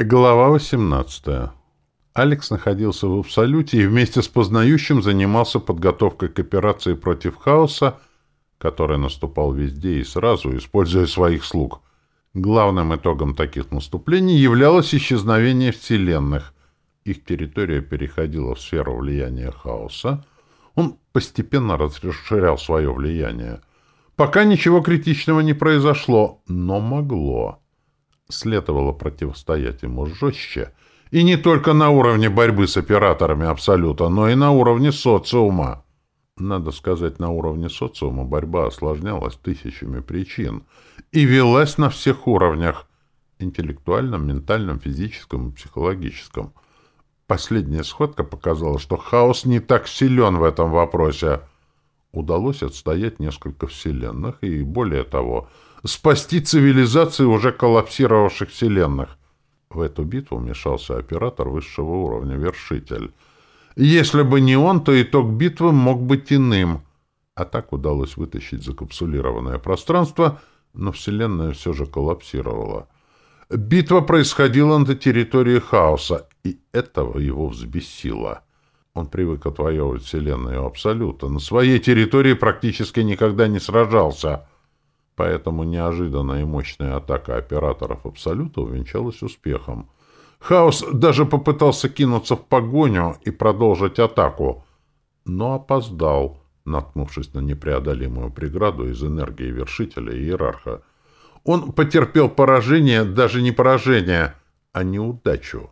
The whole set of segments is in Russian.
Глава 18. Алекс находился в Абсолюте и вместе с познающим занимался подготовкой к операции против хаоса, который наступал везде и сразу, используя своих слуг. Главным итогом таких наступлений являлось исчезновение вселенных. Их территория переходила в сферу влияния хаоса. Он постепенно расширял свое влияние. Пока ничего критичного не произошло, но могло следовало противостоять ему жестче, и не только на уровне борьбы с операторами Абсолюта, но и на уровне социума. Надо сказать, на уровне социума борьба осложнялась тысячами причин и велась на всех уровнях — интеллектуальном, ментальном, физическом и психологическом. Последняя сходка показала, что хаос не так силен в этом вопросе. Удалось отстоять несколько вселенных и, более того, — спасти цивилизации уже коллапсировавших вселенных. В эту битву вмешался оператор высшего уровня, Вершитель. Если бы не он, то итог битвы мог быть иным. А так удалось вытащить закапсулированное пространство, но Вселенная все же коллапсировала. Битва происходила на территории хаоса, и этого его взбесило. Он привык отвоевывать Вселенную Абсолюта. На своей территории практически никогда не сражался — Поэтому неожиданная и мощная атака операторов Абсолюта увенчалась успехом. Хаос даже попытался кинуться в погоню и продолжить атаку, но опоздал, наткнувшись на непреодолимую преграду из энергии вершителя и иерарха. Он потерпел поражение, даже не поражение, а неудачу,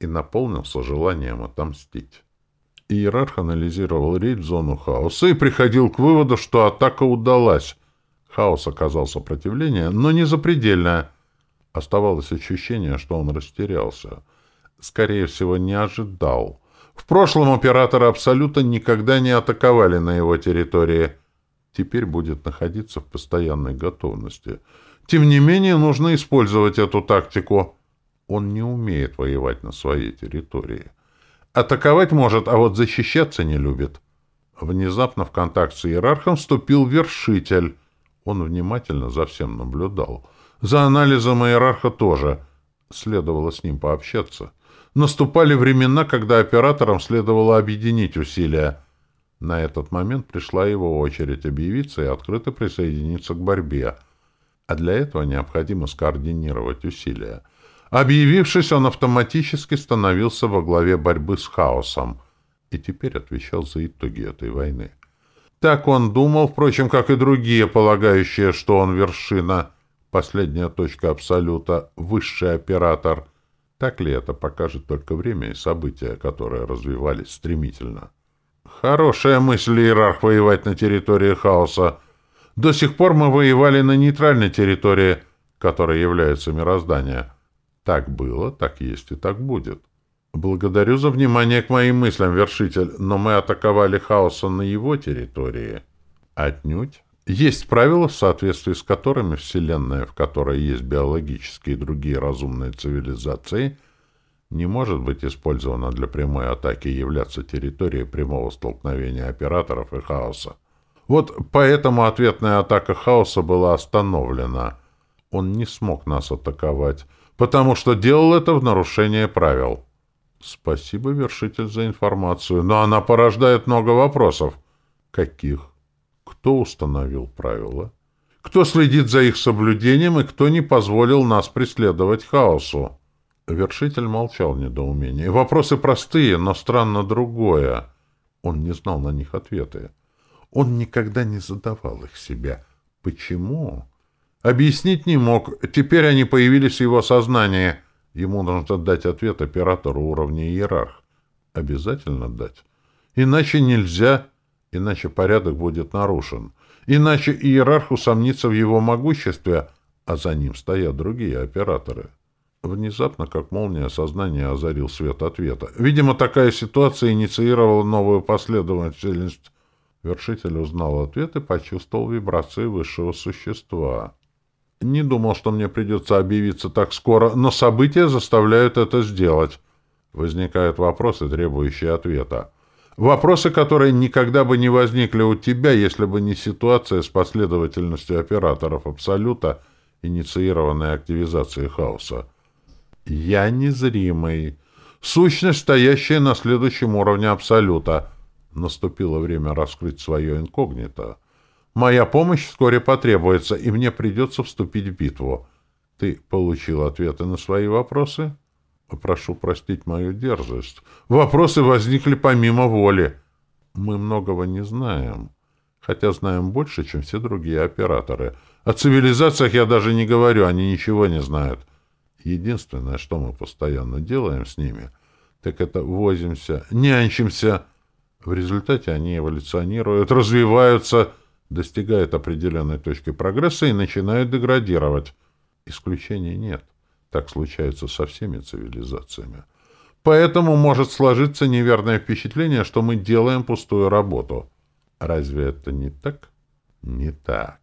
и наполнился желанием отомстить. Иерарх анализировал рейд в зону хаоса и приходил к выводу, что атака удалась — Хаос оказал сопротивление, но не запредельное. Оставалось ощущение, что он растерялся. Скорее всего, не ожидал. В прошлом операторы Абсолюта никогда не атаковали на его территории. Теперь будет находиться в постоянной готовности. Тем не менее, нужно использовать эту тактику. Он не умеет воевать на своей территории. Атаковать может, а вот защищаться не любит. Внезапно в контакт с иерархом вступил вершитель — он внимательно за всем наблюдал. За анализом иерарха тоже. Следовало с ним пообщаться. Наступали времена, когда операторам следовало объединить усилия. На этот момент пришла его очередь объявиться и открыто присоединиться к борьбе. А для этого необходимо скоординировать усилия. Объявившись, он автоматически становился во главе борьбы с хаосом и теперь отвечал за итоги этой войны. Так он думал, впрочем, как и другие, полагающие, что он вершина, последняя точка Абсолюта, высший оператор. Так ли это покажет только время и события, которые развивались стремительно? Хорошая мысль, иерарх, воевать на территории хаоса. До сих пор мы воевали на нейтральной территории, которая является мироздание. Так было, так есть и так будет. Благодарю за внимание к моим мыслям, вершитель, но мы атаковали хаоса на его территории. Отнюдь. Есть правила, в соответствии с которыми Вселенная, в которой есть биологические и другие разумные цивилизации, не может быть использована для прямой атаки и являться территорией прямого столкновения операторов и хаоса. Вот поэтому ответная атака хаоса была остановлена. Он не смог нас атаковать, потому что делал это в нарушение правил. Спасибо, вершитель, за информацию, но она порождает много вопросов. Каких? Кто установил правила? Кто следит за их соблюдением и кто не позволил нас преследовать хаосу? Вершитель молчал в недоумении. Вопросы простые, но странно другое. Он не знал на них ответы. Он никогда не задавал их себе. Почему? Объяснить не мог. Теперь они появились в его сознании — Ему нужно дать ответ оператору уровня иерарх. Обязательно дать. Иначе нельзя, иначе порядок будет нарушен. Иначе иерарх усомнится в его могуществе, а за ним стоят другие операторы. Внезапно, как молния, сознание озарил свет ответа. Видимо, такая ситуация инициировала новую последовательность. Вершитель узнал ответ и почувствовал вибрации высшего существа. Не думал, что мне придется объявиться так скоро, но события заставляют это сделать. Возникают вопросы, требующие ответа. Вопросы, которые никогда бы не возникли у тебя, если бы не ситуация с последовательностью операторов Абсолюта, инициированная активизацией хаоса. Я незримый. Сущность, стоящая на следующем уровне Абсолюта. Наступило время раскрыть свое инкогнито. Моя помощь вскоре потребуется, и мне придется вступить в битву. Ты получил ответы на свои вопросы? Прошу простить мою дерзость. Вопросы возникли помимо воли. Мы многого не знаем, хотя знаем больше, чем все другие операторы. О цивилизациях я даже не говорю, они ничего не знают. Единственное, что мы постоянно делаем с ними, так это возимся, нянчимся. В результате они эволюционируют, развиваются, достигают определенной точки прогресса и начинают деградировать. Исключений нет. Так случается со всеми цивилизациями. Поэтому может сложиться неверное впечатление, что мы делаем пустую работу. Разве это не так? Не так.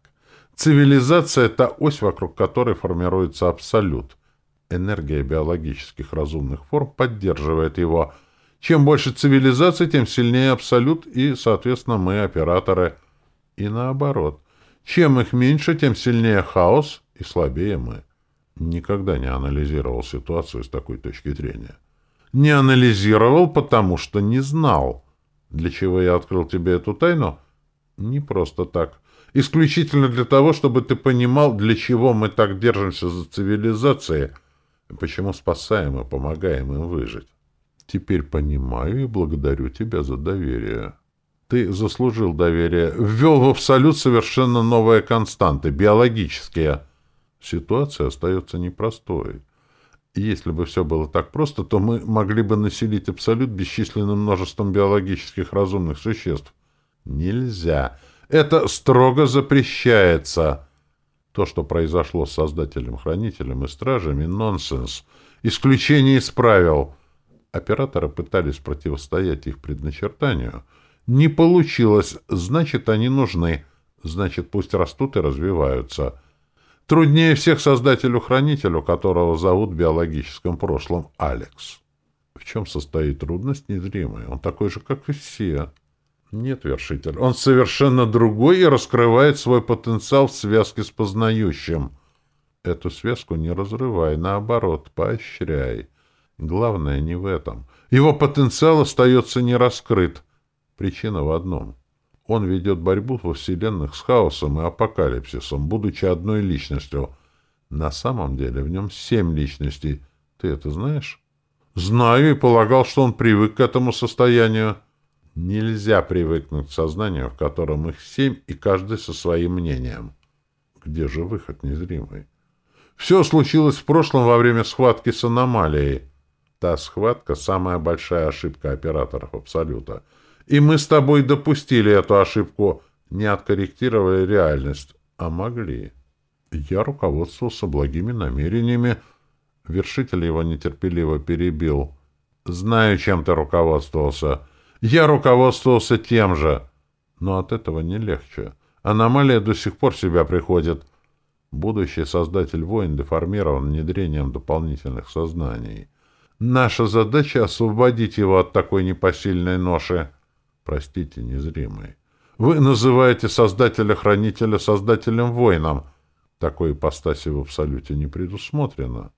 Цивилизация — это ось, вокруг которой формируется абсолют. Энергия биологических разумных форм поддерживает его. Чем больше цивилизаций, тем сильнее абсолют и, соответственно, мы, операторы. И наоборот. Чем их меньше, тем сильнее хаос и слабее мы. Никогда не анализировал ситуацию с такой точки зрения. Не анализировал, потому что не знал. Для чего я открыл тебе эту тайну? Не просто так. Исключительно для того, чтобы ты понимал, для чего мы так держимся за цивилизацией, почему спасаем и помогаем им выжить. Теперь понимаю и благодарю тебя за доверие. Ты заслужил доверие, ввел в абсолют совершенно новые константы, биологические. Ситуация остается непростой. Если бы все было так просто, то мы могли бы населить абсолют бесчисленным множеством биологических разумных существ. Нельзя. Это строго запрещается. То, что произошло с Создателем-Хранителем и Стражами, нонсенс. Исключение из правил. Операторы пытались противостоять их предначертанию. Не получилось, значит, они нужны. Значит, пусть растут и развиваются. Труднее всех создателю-хранителю, которого зовут в биологическом прошлом Алекс. В чем состоит трудность незримая? Он такой же, как и все. Нет, вершитель, он совершенно другой и раскрывает свой потенциал в связке с познающим. Эту связку не разрывай, наоборот, поощряй. Главное не в этом. Его потенциал остается не раскрыт. Причина в одном — он ведет борьбу во вселенных с хаосом и апокалипсисом, будучи одной личностью. На самом деле в нем семь личностей. Ты это знаешь? Знаю и полагал, что он привык к этому состоянию. Нельзя привыкнуть к сознанию, в котором их семь, и каждый со своим мнением. Где же выход незримый? Все случилось в прошлом во время схватки с аномалией. Та схватка — самая большая ошибка операторов Абсолюта — и мы с тобой допустили эту ошибку, не откорректировали реальность, а могли. Я руководствовался благими намерениями. Вершитель его нетерпеливо перебил. Знаю, чем ты руководствовался. Я руководствовался тем же. Но от этого не легче. Аномалия до сих пор себя приходит. Будущий создатель войн деформирован внедрением дополнительных сознаний. Наша задача — освободить его от такой непосильной ноши простите, незримый. Вы называете Создателя-Хранителя Создателем-Воином. Такой ипостаси в Абсолюте не предусмотрено.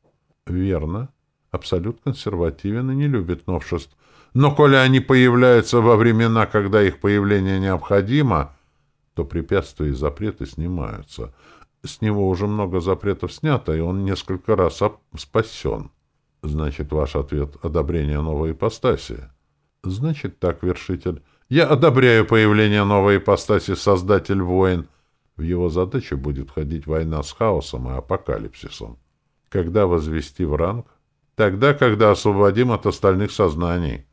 Верно. Абсолют консервативен и не любит новшеств. Но коли они появляются во времена, когда их появление необходимо, то препятствия и запреты снимаются. С него уже много запретов снято, и он несколько раз спасен. Значит, ваш ответ — одобрение новой ипостаси. Значит так, вершитель. Я одобряю появление новой ипостаси Создатель-воин. В его задачу будет входить война с хаосом и апокалипсисом. Когда возвести в ранг? Тогда, когда освободим от остальных сознаний.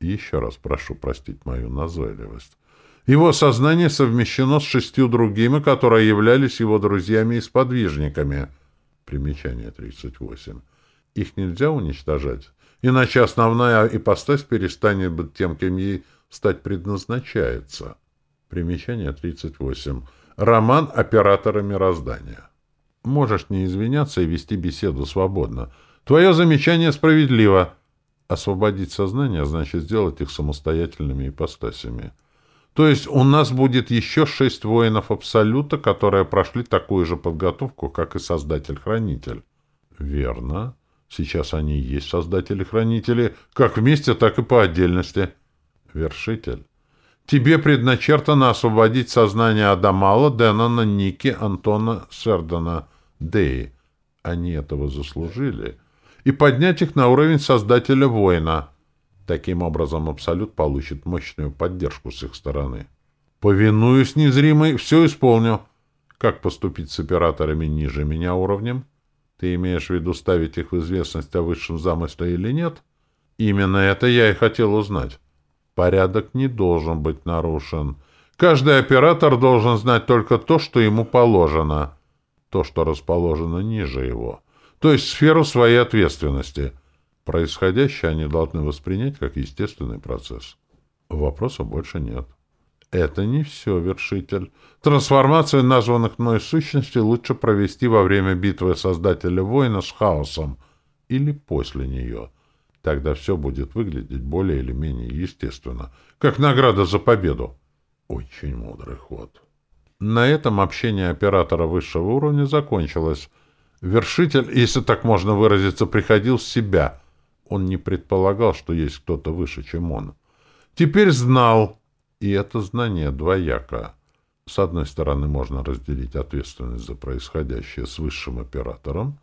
Еще раз прошу простить мою назойливость. Его сознание совмещено с шестью другими, которые являлись его друзьями и сподвижниками. Примечание 38. Их нельзя уничтожать, иначе основная ипостась перестанет быть тем, кем ей стать предназначается. Примечание 38. Роман оператора мироздания. Можешь не извиняться и вести беседу свободно. Твое замечание справедливо. Освободить сознание значит сделать их самостоятельными ипостасями. То есть у нас будет еще шесть воинов Абсолюта, которые прошли такую же подготовку, как и Создатель-Хранитель. Верно. Сейчас они и есть создатели-хранители, как вместе, так и по отдельности. Вершитель. Тебе предначертано освободить сознание Адамала, Деннона, Ники, Антона, Сердона, Деи. Они этого заслужили. И поднять их на уровень создателя воина. Таким образом, Абсолют получит мощную поддержку с их стороны. Повинуюсь незримой, все исполню. Как поступить с операторами ниже меня уровнем? Ты имеешь в виду ставить их в известность о высшем замысле или нет? Именно это я и хотел узнать. Порядок не должен быть нарушен. Каждый оператор должен знать только то, что ему положено. То, что расположено ниже его. То есть сферу своей ответственности. Происходящее они должны воспринять как естественный процесс. Вопросов больше нет. Это не все, вершитель. Трансформацию названных мной сущностей лучше провести во время битвы Создателя Воина с хаосом или после нее. Тогда все будет выглядеть более или менее естественно, как награда за победу. Очень мудрый ход. На этом общение оператора высшего уровня закончилось. Вершитель, если так можно выразиться, приходил в себя. Он не предполагал, что есть кто-то выше, чем он. Теперь знал, и это знание двояко. С одной стороны, можно разделить ответственность за происходящее с высшим оператором,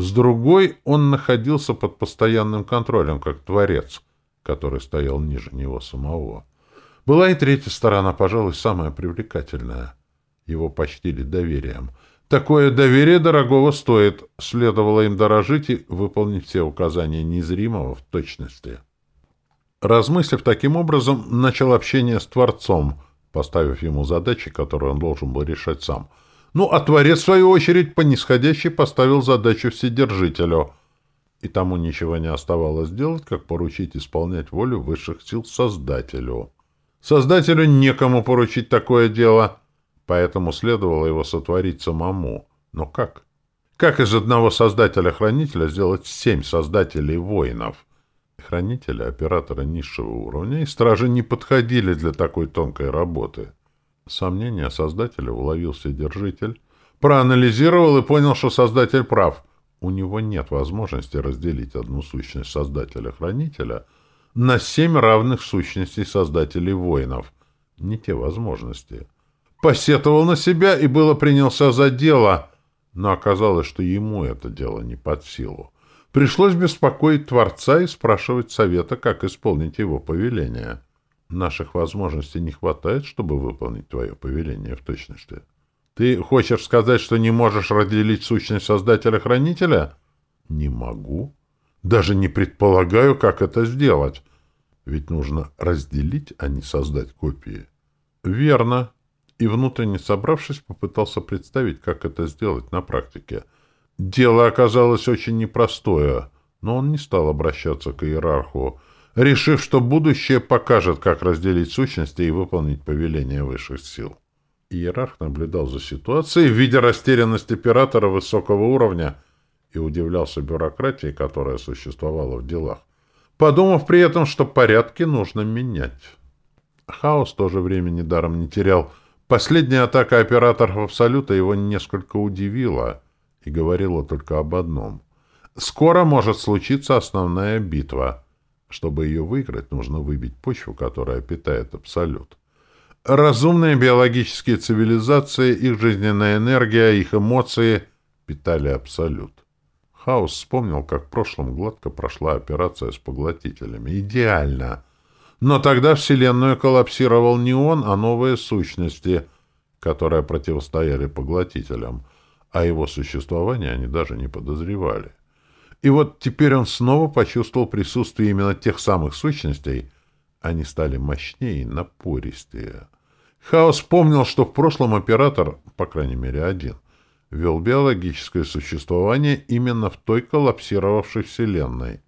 с другой он находился под постоянным контролем, как творец, который стоял ниже него самого. Была и третья сторона, пожалуй, самая привлекательная. Его почтили доверием. Такое доверие дорогого стоит. Следовало им дорожить и выполнить все указания незримого в точности. Размыслив таким образом, начал общение с Творцом, поставив ему задачи, которые он должен был решать сам. Ну, а Творец, в свою очередь, по нисходящей поставил задачу Вседержителю. И тому ничего не оставалось делать, как поручить исполнять волю высших сил Создателю. Создателю некому поручить такое дело, поэтому следовало его сотворить самому. Но как? Как из одного Создателя-Хранителя сделать семь Создателей-Воинов — Хранители, операторы низшего уровня и стражи не подходили для такой тонкой работы. Сомнения создателя уловил Вседержитель, проанализировал и понял, что создатель прав. У него нет возможности разделить одну сущность создателя-хранителя на семь равных сущностей создателей воинов. Не те возможности. Посетовал на себя и было принялся за дело, но оказалось, что ему это дело не под силу. Пришлось беспокоить Творца и спрашивать совета, как исполнить его повеление. Наших возможностей не хватает, чтобы выполнить твое повеление в точности. Ты хочешь сказать, что не можешь разделить сущность Создателя-Хранителя? Не могу. Даже не предполагаю, как это сделать. Ведь нужно разделить, а не создать копии. Верно. И внутренне собравшись, попытался представить, как это сделать на практике — Дело оказалось очень непростое, но он не стал обращаться к иерарху, решив, что будущее покажет, как разделить сущности и выполнить повеление высших сил. Иерарх наблюдал за ситуацией, видя растерянность оператора высокого уровня, и удивлялся бюрократии, которая существовала в делах, подумав при этом, что порядки нужно менять. Хаос тоже времени даром не терял. Последняя атака операторов Абсолюта его несколько удивила — и говорила только об одном. Скоро может случиться основная битва. Чтобы ее выиграть, нужно выбить почву, которая питает Абсолют. Разумные биологические цивилизации, их жизненная энергия, их эмоции питали Абсолют. Хаус вспомнил, как в прошлом гладко прошла операция с поглотителями. Идеально! Но тогда Вселенную коллапсировал не он, а новые сущности, которые противостояли поглотителям — о его существовании они даже не подозревали. И вот теперь он снова почувствовал присутствие именно тех самых сущностей. Они стали мощнее и напористее. Хаос помнил, что в прошлом оператор, по крайней мере один, вел биологическое существование именно в той коллапсировавшей Вселенной.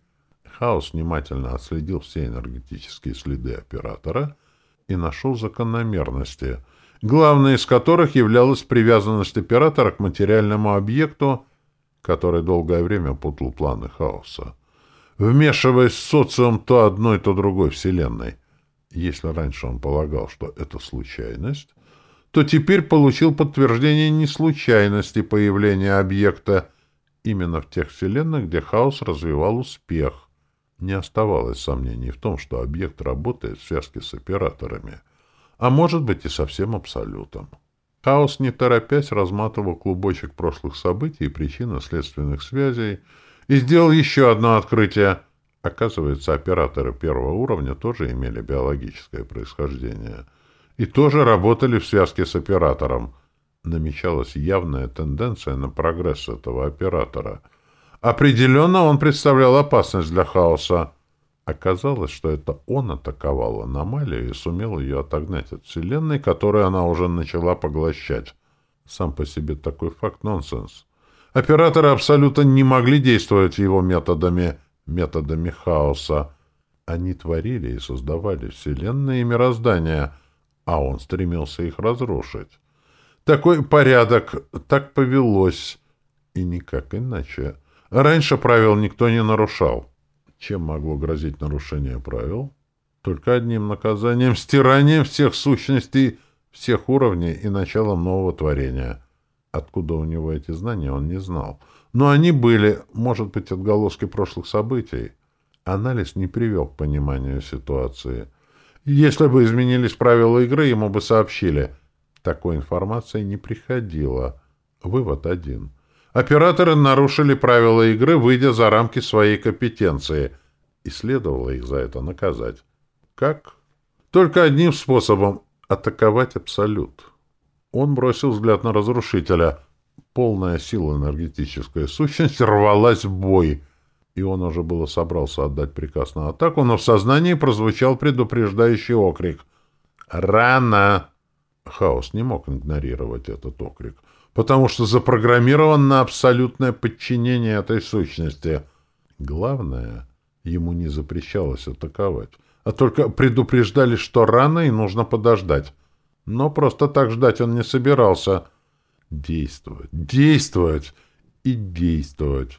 Хаос внимательно отследил все энергетические следы оператора и нашел закономерности — главной из которых являлась привязанность оператора к материальному объекту, который долгое время путал планы хаоса, вмешиваясь в социум то одной, то другой Вселенной. Если раньше он полагал, что это случайность, то теперь получил подтверждение неслучайности появления объекта, именно в тех вселенных, где хаос развивал успех. Не оставалось сомнений в том, что объект работает в связке с операторами, а может быть и со всем абсолютом. Хаос, не торопясь, разматывал клубочек прошлых событий и причинно-следственных связей и сделал еще одно открытие. Оказывается, операторы первого уровня тоже имели биологическое происхождение и тоже работали в связке с оператором. Намечалась явная тенденция на прогресс этого оператора. Определенно он представлял опасность для хаоса. Оказалось, что это он атаковал аномалию и сумел ее отогнать от Вселенной, которую она уже начала поглощать. Сам по себе такой факт нонсенс. Операторы абсолютно не могли действовать его методами, методами хаоса. Они творили и создавали Вселенные и мироздания, а он стремился их разрушить. Такой порядок, так повелось, и никак иначе. Раньше правил никто не нарушал. Чем могло грозить нарушение правил? Только одним наказанием — стиранием всех сущностей, всех уровней и началом нового творения. Откуда у него эти знания, он не знал. Но они были, может быть, отголоски прошлых событий. Анализ не привел к пониманию ситуации. Если бы изменились правила игры, ему бы сообщили. Такой информации не приходило. Вывод один — Операторы нарушили правила игры, выйдя за рамки своей компетенции, и следовало их за это наказать. Как? Только одним способом — атаковать Абсолют. Он бросил взгляд на Разрушителя. Полная сила энергетическая сущность рвалась в бой, и он уже было собрался отдать приказ на атаку, но в сознании прозвучал предупреждающий окрик. «Рано!» Хаос не мог игнорировать этот окрик — потому что запрограммирован на абсолютное подчинение этой сущности. Главное, ему не запрещалось атаковать, а только предупреждали, что рано и нужно подождать. Но просто так ждать он не собирался. Действовать, действовать и действовать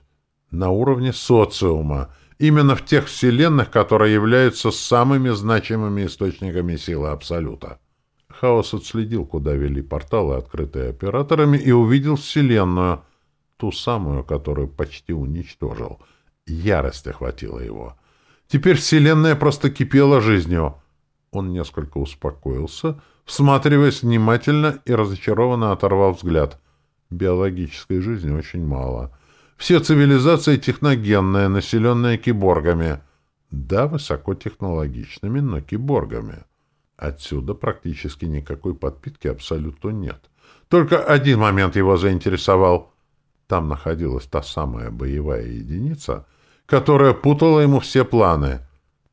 на уровне социума, именно в тех вселенных, которые являются самыми значимыми источниками силы Абсолюта. Хаос отследил, куда вели порталы, открытые операторами, и увидел Вселенную, ту самую, которую почти уничтожил. Ярость охватила его. Теперь Вселенная просто кипела жизнью. Он несколько успокоился, всматриваясь внимательно и разочарованно оторвал взгляд. Биологической жизни очень мало. Все цивилизации техногенные, населенные киборгами. Да, высокотехнологичными, но киборгами. Отсюда практически никакой подпитки абсолютно нет. Только один момент его заинтересовал. Там находилась та самая боевая единица, которая путала ему все планы.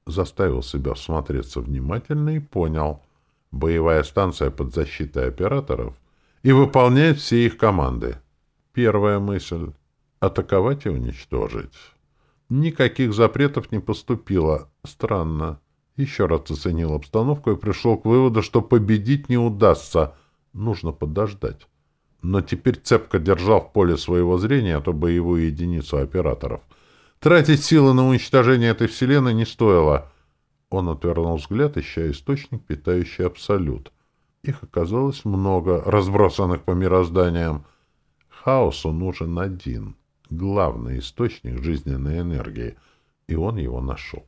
Заставил себя всмотреться внимательно и понял. Боевая станция под защитой операторов и выполняет все их команды. Первая мысль — атаковать и уничтожить. Никаких запретов не поступило. Странно. Еще раз оценил обстановку и пришел к выводу, что победить не удастся. Нужно подождать. Но теперь цепко держал в поле своего зрения эту боевую единицу операторов. Тратить силы на уничтожение этой вселенной не стоило. Он отвернул взгляд, ища источник, питающий абсолют. Их оказалось много, разбросанных по мирозданиям. Хаосу нужен один, главный источник жизненной энергии, и он его нашел.